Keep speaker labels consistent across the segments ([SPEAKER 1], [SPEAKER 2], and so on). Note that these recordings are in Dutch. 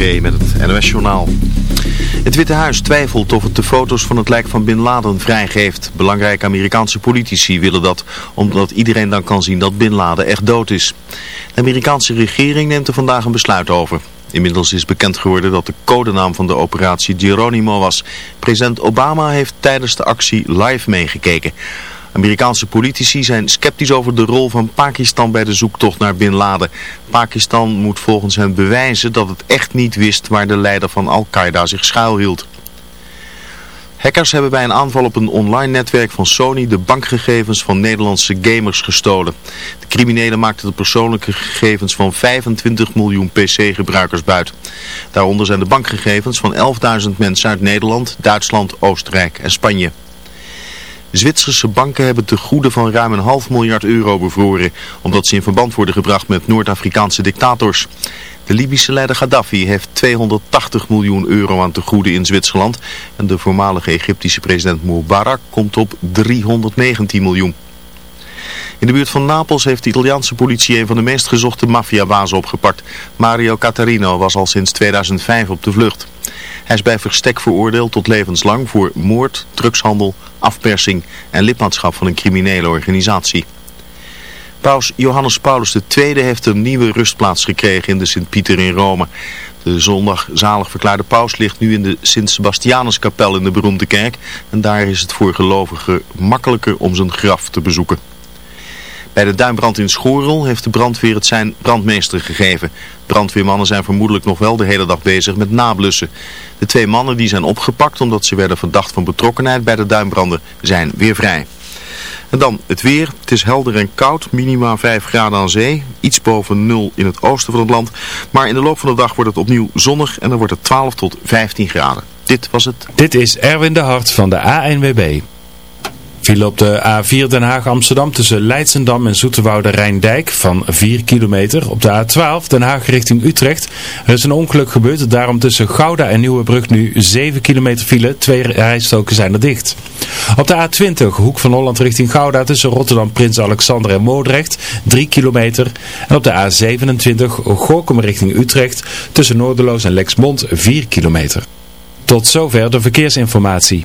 [SPEAKER 1] Met het NOS-journaal. Het Witte Huis twijfelt of het de foto's van het lijk van Bin Laden vrijgeeft. Belangrijke Amerikaanse politici willen dat, omdat iedereen dan kan zien dat Bin Laden echt dood is. De Amerikaanse regering neemt er vandaag een besluit over. Inmiddels is bekend geworden dat de codenaam van de operatie Geronimo was. President Obama heeft tijdens de actie live meegekeken. Amerikaanse politici zijn sceptisch over de rol van Pakistan bij de zoektocht naar Bin Laden. Pakistan moet volgens hen bewijzen dat het echt niet wist waar de leider van Al-Qaeda zich schuilhield. Hackers hebben bij een aanval op een online netwerk van Sony de bankgegevens van Nederlandse gamers gestolen. De criminelen maakten de persoonlijke gegevens van 25 miljoen PC-gebruikers buiten. Daaronder zijn de bankgegevens van 11.000 mensen uit Nederland, Duitsland, Oostenrijk en Spanje. Zwitserse banken hebben te goede van ruim een half miljard euro bevroren, omdat ze in verband worden gebracht met Noord-Afrikaanse dictators. De Libische leider Gaddafi heeft 280 miljoen euro aan te goede in Zwitserland en de voormalige Egyptische president Mubarak komt op 319 miljoen. In de buurt van Napels heeft de Italiaanse politie een van de meest gezochte maffiabazen opgepakt. Mario Catarino was al sinds 2005 op de vlucht. Hij is bij verstek veroordeeld tot levenslang voor moord, drugshandel, afpersing en lidmaatschap van een criminele organisatie. Paus Johannes Paulus II heeft een nieuwe rustplaats gekregen in de Sint-Pieter in Rome. De zondag zalig verklaarde paus ligt nu in de Sint-Sebastianuskapel in de beroemde kerk. En daar is het voor gelovigen makkelijker om zijn graf te bezoeken. Bij de duinbrand in Schorel heeft de brandweer het zijn brandmeester gegeven. Brandweermannen zijn vermoedelijk nog wel de hele dag bezig met nablussen. De twee mannen die zijn opgepakt omdat ze werden verdacht van betrokkenheid bij de duinbranden zijn weer vrij. En dan het weer. Het is helder en koud, minima 5 graden aan zee, iets boven 0 in het oosten van het land. Maar in de loop van de dag wordt het opnieuw zonnig en dan wordt het 12 tot 15 graden. Dit was het.
[SPEAKER 2] Dit is Erwin de Hart van de ANWB. Viel op de A4 Den Haag-Amsterdam tussen Leidsendam en Zoeterwoude Rijndijk van 4 kilometer. Op de A12 Den Haag richting Utrecht. Er is een ongeluk gebeurd, daarom tussen Gouda en Nieuwebrug nu 7 kilometer file. Twee rijstoken zijn er dicht. Op de A20 Hoek van Holland richting Gouda tussen Rotterdam, Prins Alexander en Moordrecht 3 kilometer. En op de A27 Gorkum richting Utrecht tussen Noorderloos en Lexmond 4 kilometer. Tot zover de verkeersinformatie.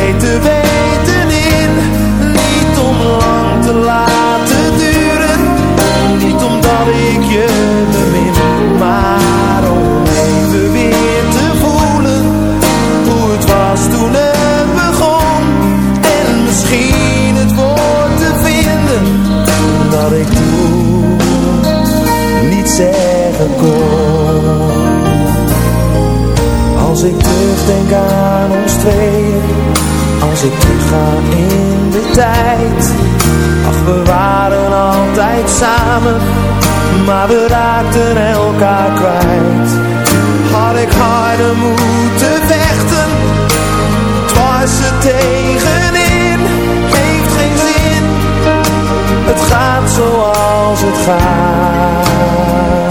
[SPEAKER 3] samen, maar we raakten elkaar kwijt. Had ik harder moeten vechten, het was het tegenin, heeft geen zin, het gaat zoals het gaat.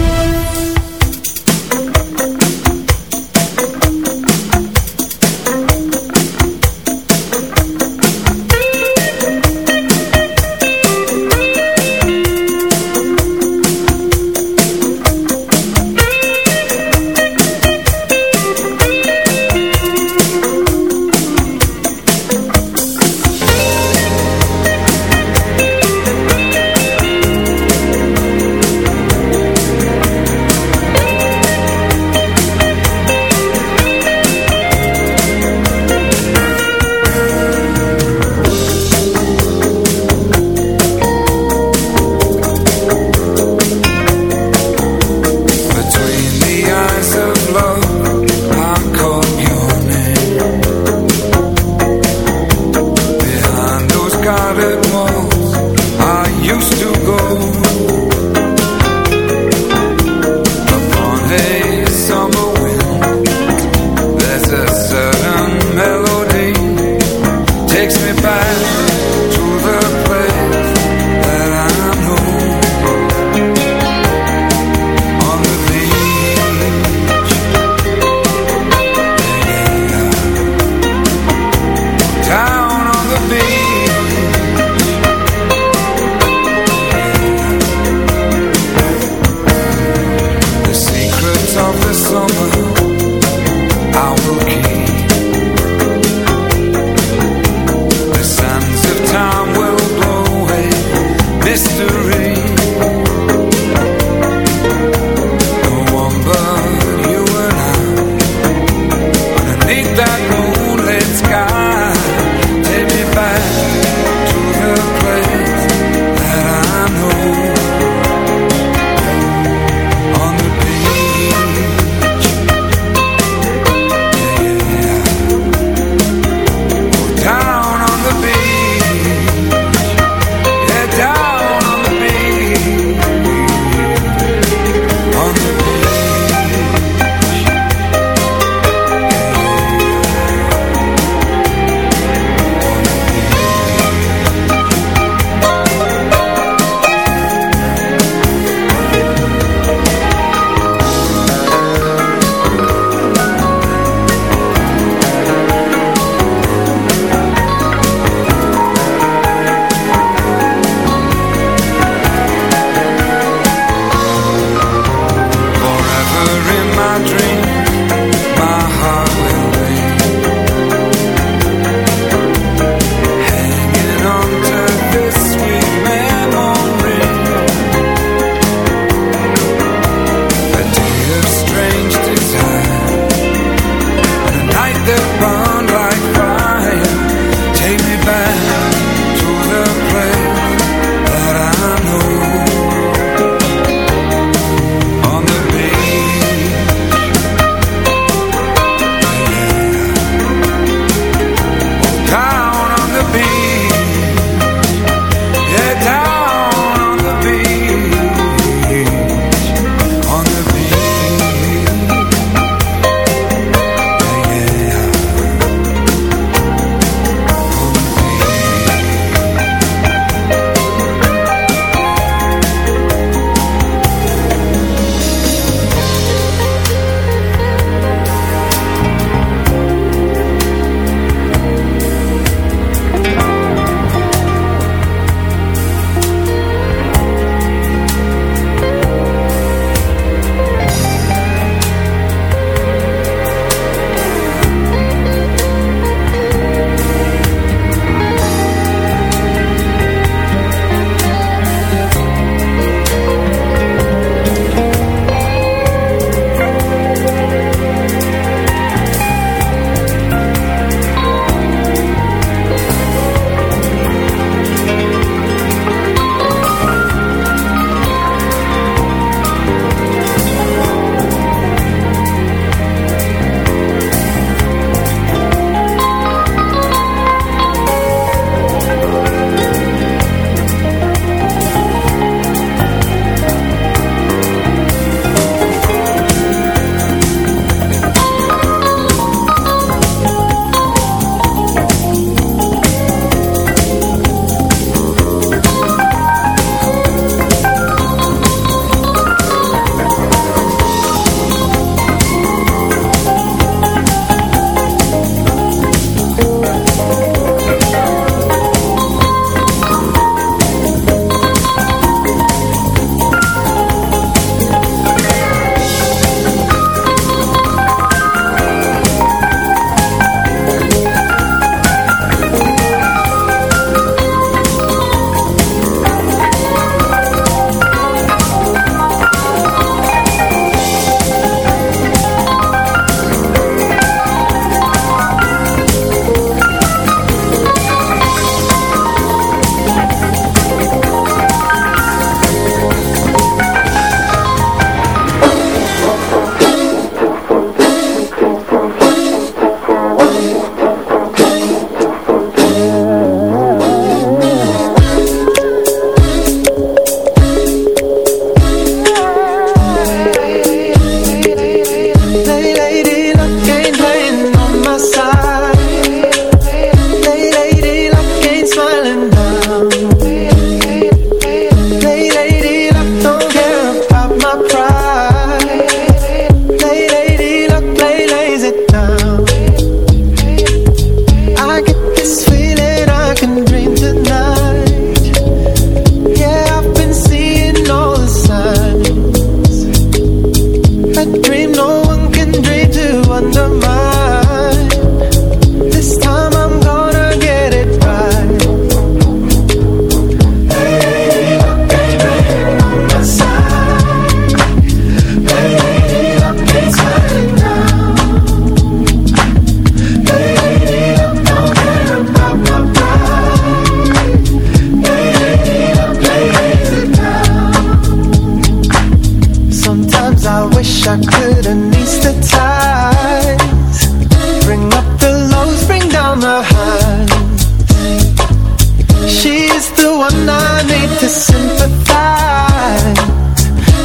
[SPEAKER 3] She's the one I need to sympathize.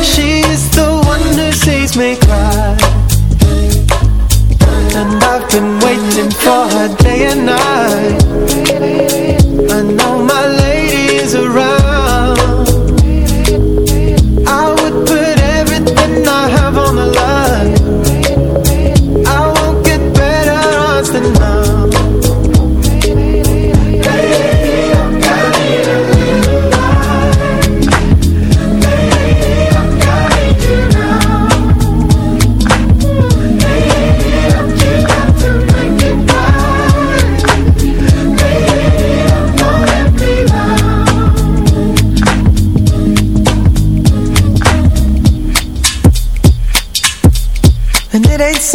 [SPEAKER 3] She's the one who sees me cry. And I've been waiting for her day and night.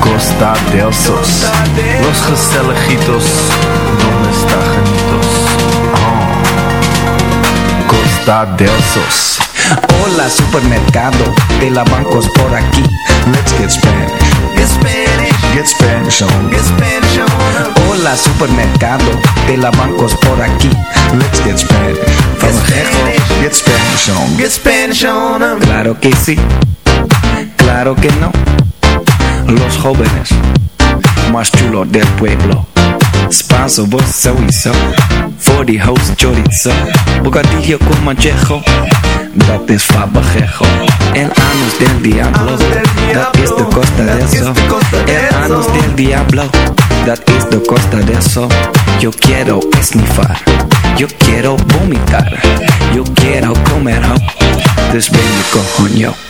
[SPEAKER 4] Costa del Sos Los gezelligitos Donde está genitos Oh Costa del Sos
[SPEAKER 5] Hola supermercado, de la bancos por aquí. Let's get Spanish. Get Spanish. Get Spanish on. Get Spanish on. Hola supermercado, de la bancos por aquí. Let's get Spanish. From Spanish. Get Spanish on. Get Spanish on. Claro que sí. Claro que no. Los jóvenes más chulos del pueblo. Spanso, vos sowieso. Voor die host chorizo. Bocadillo con manchejo. Dat is fabajejo. El anus del diablo. Dat is de costa de eso. El anus del diablo. Dat is de costa de eso. Yo quiero esnifar. Yo quiero vomitar. Yo quiero comer ho. Dus ben je.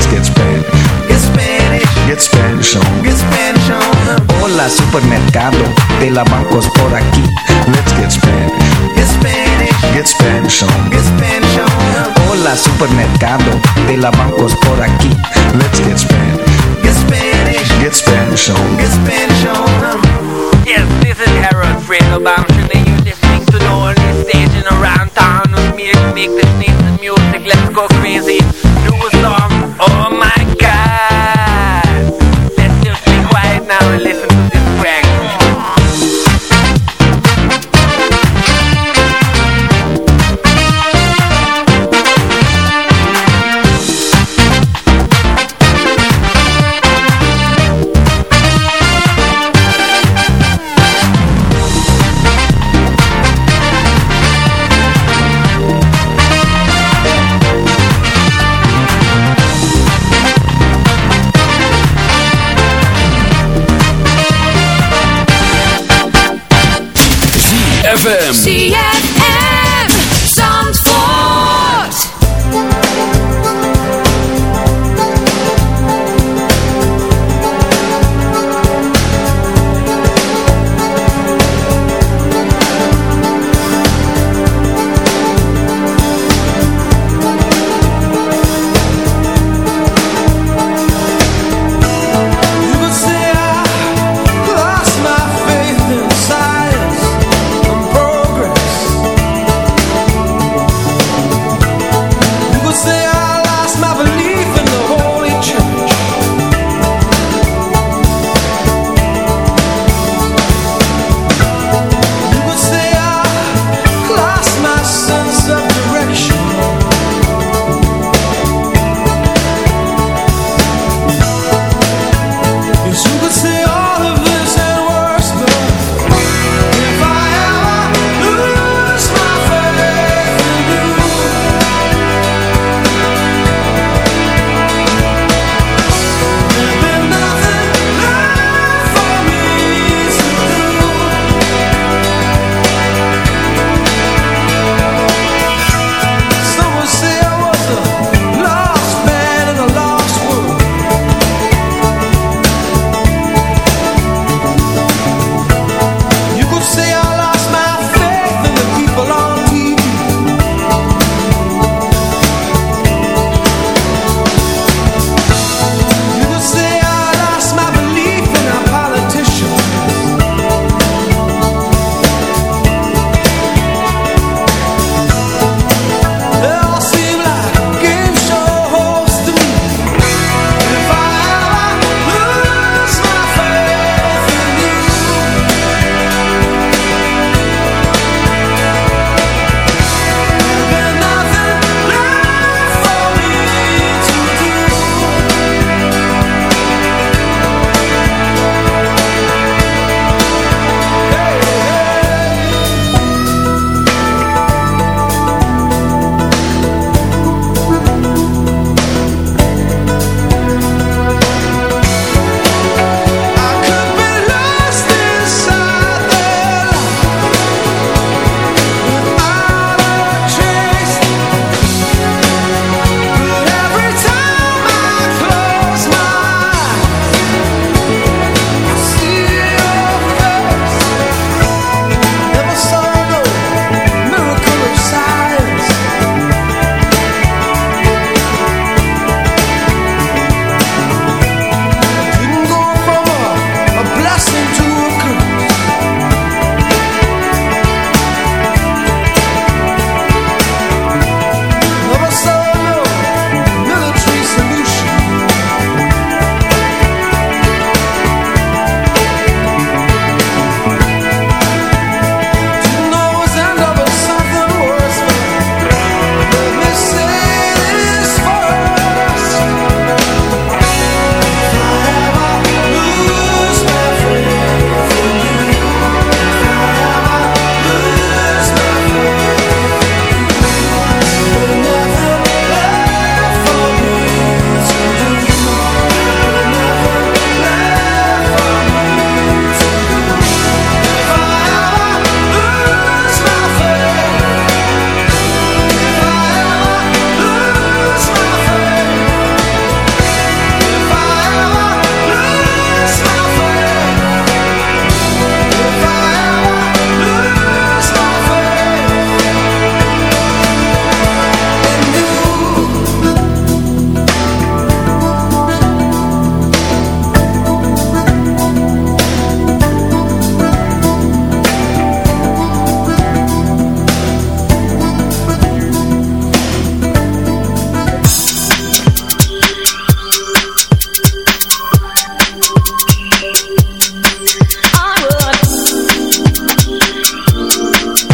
[SPEAKER 5] Hola supermercado, de la bancos por aquí. Let's get Spanish. Get Spanish. Get Spanish on. Get Spanish on. Hola supermercado, de la bancos por aquí. Let's get Spanish. Get Spanish. Get Spanish on. Get Spanish on.
[SPEAKER 6] Yes, this is Harold Fredo Bamshin and you're listening to the only station around town with me to make this nice music. Let's go crazy.
[SPEAKER 7] ZFM.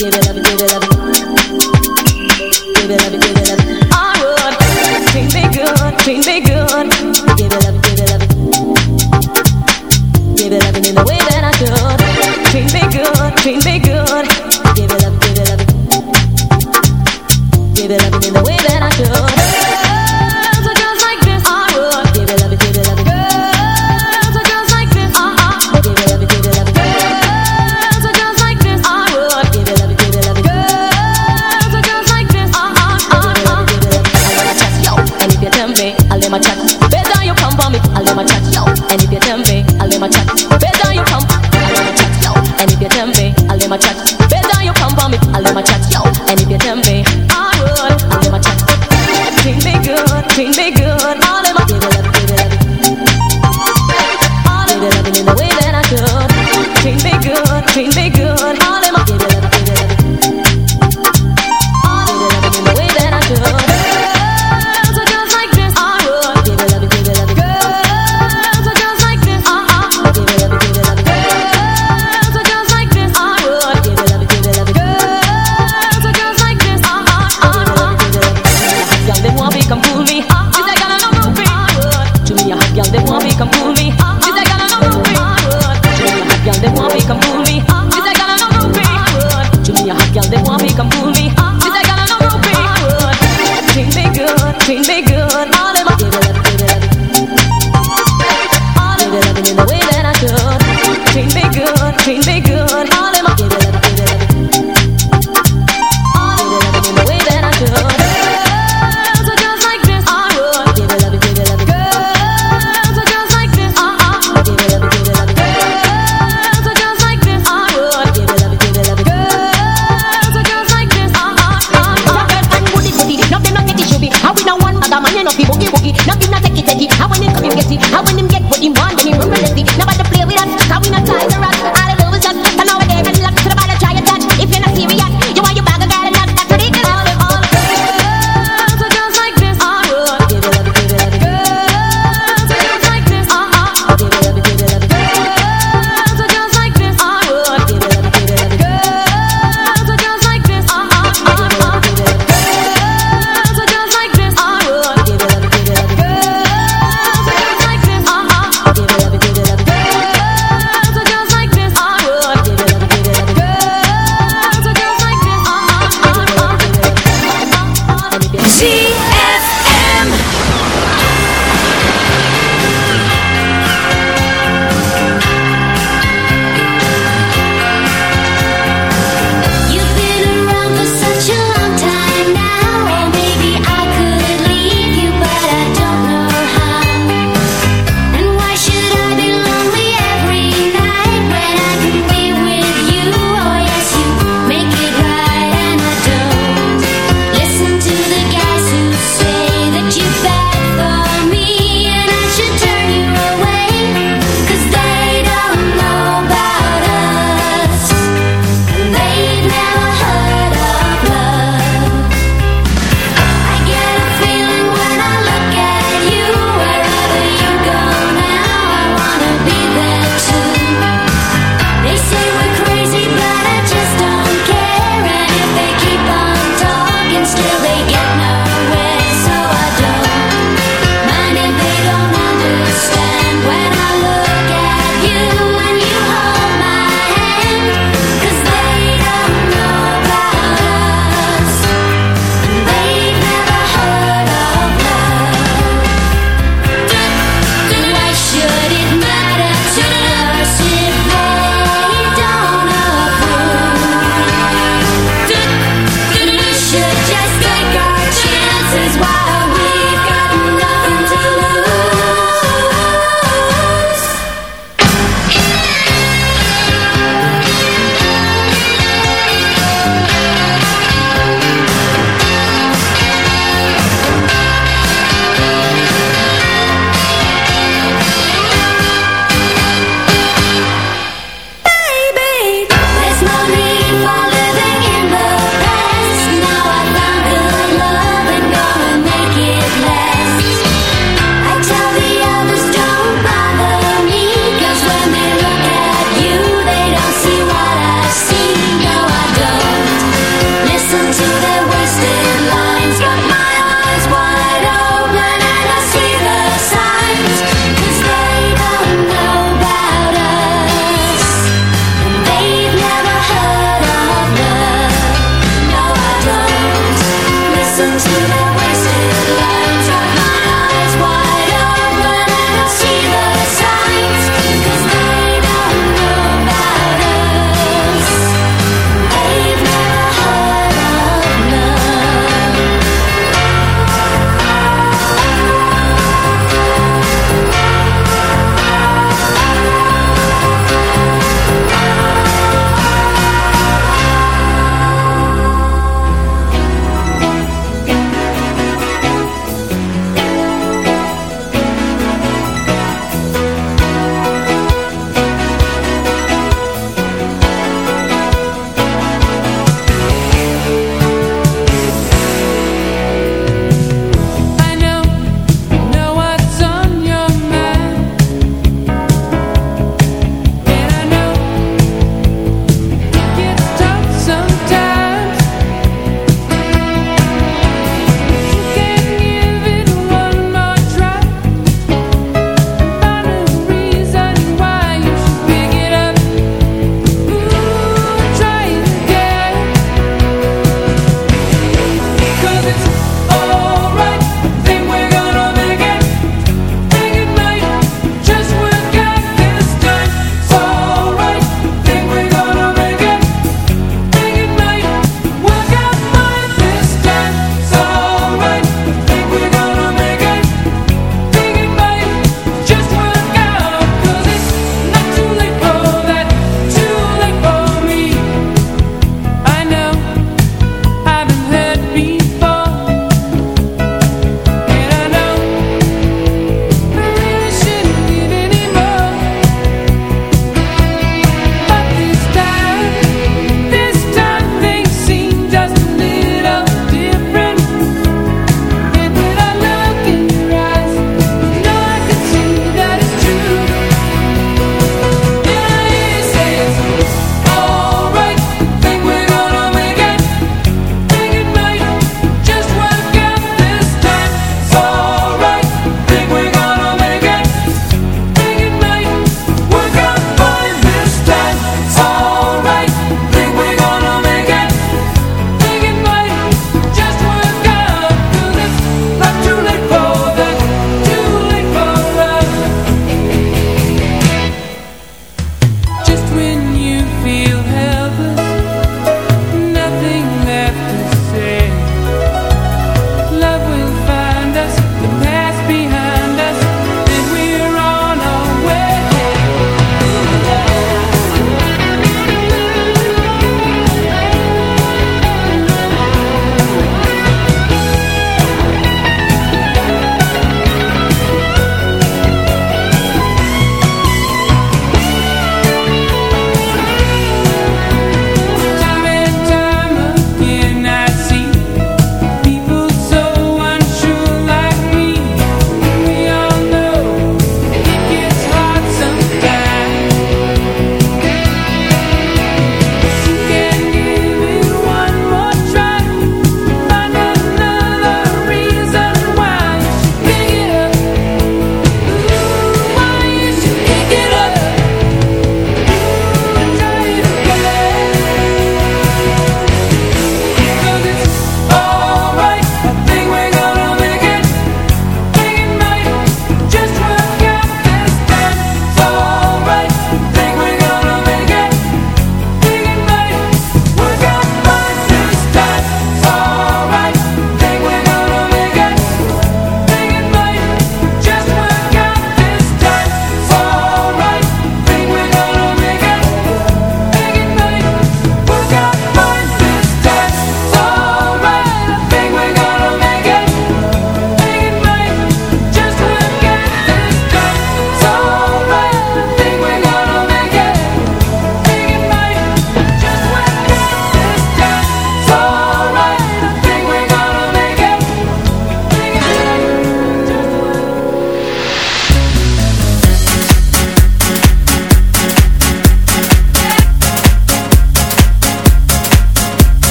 [SPEAKER 8] give it up, give it up.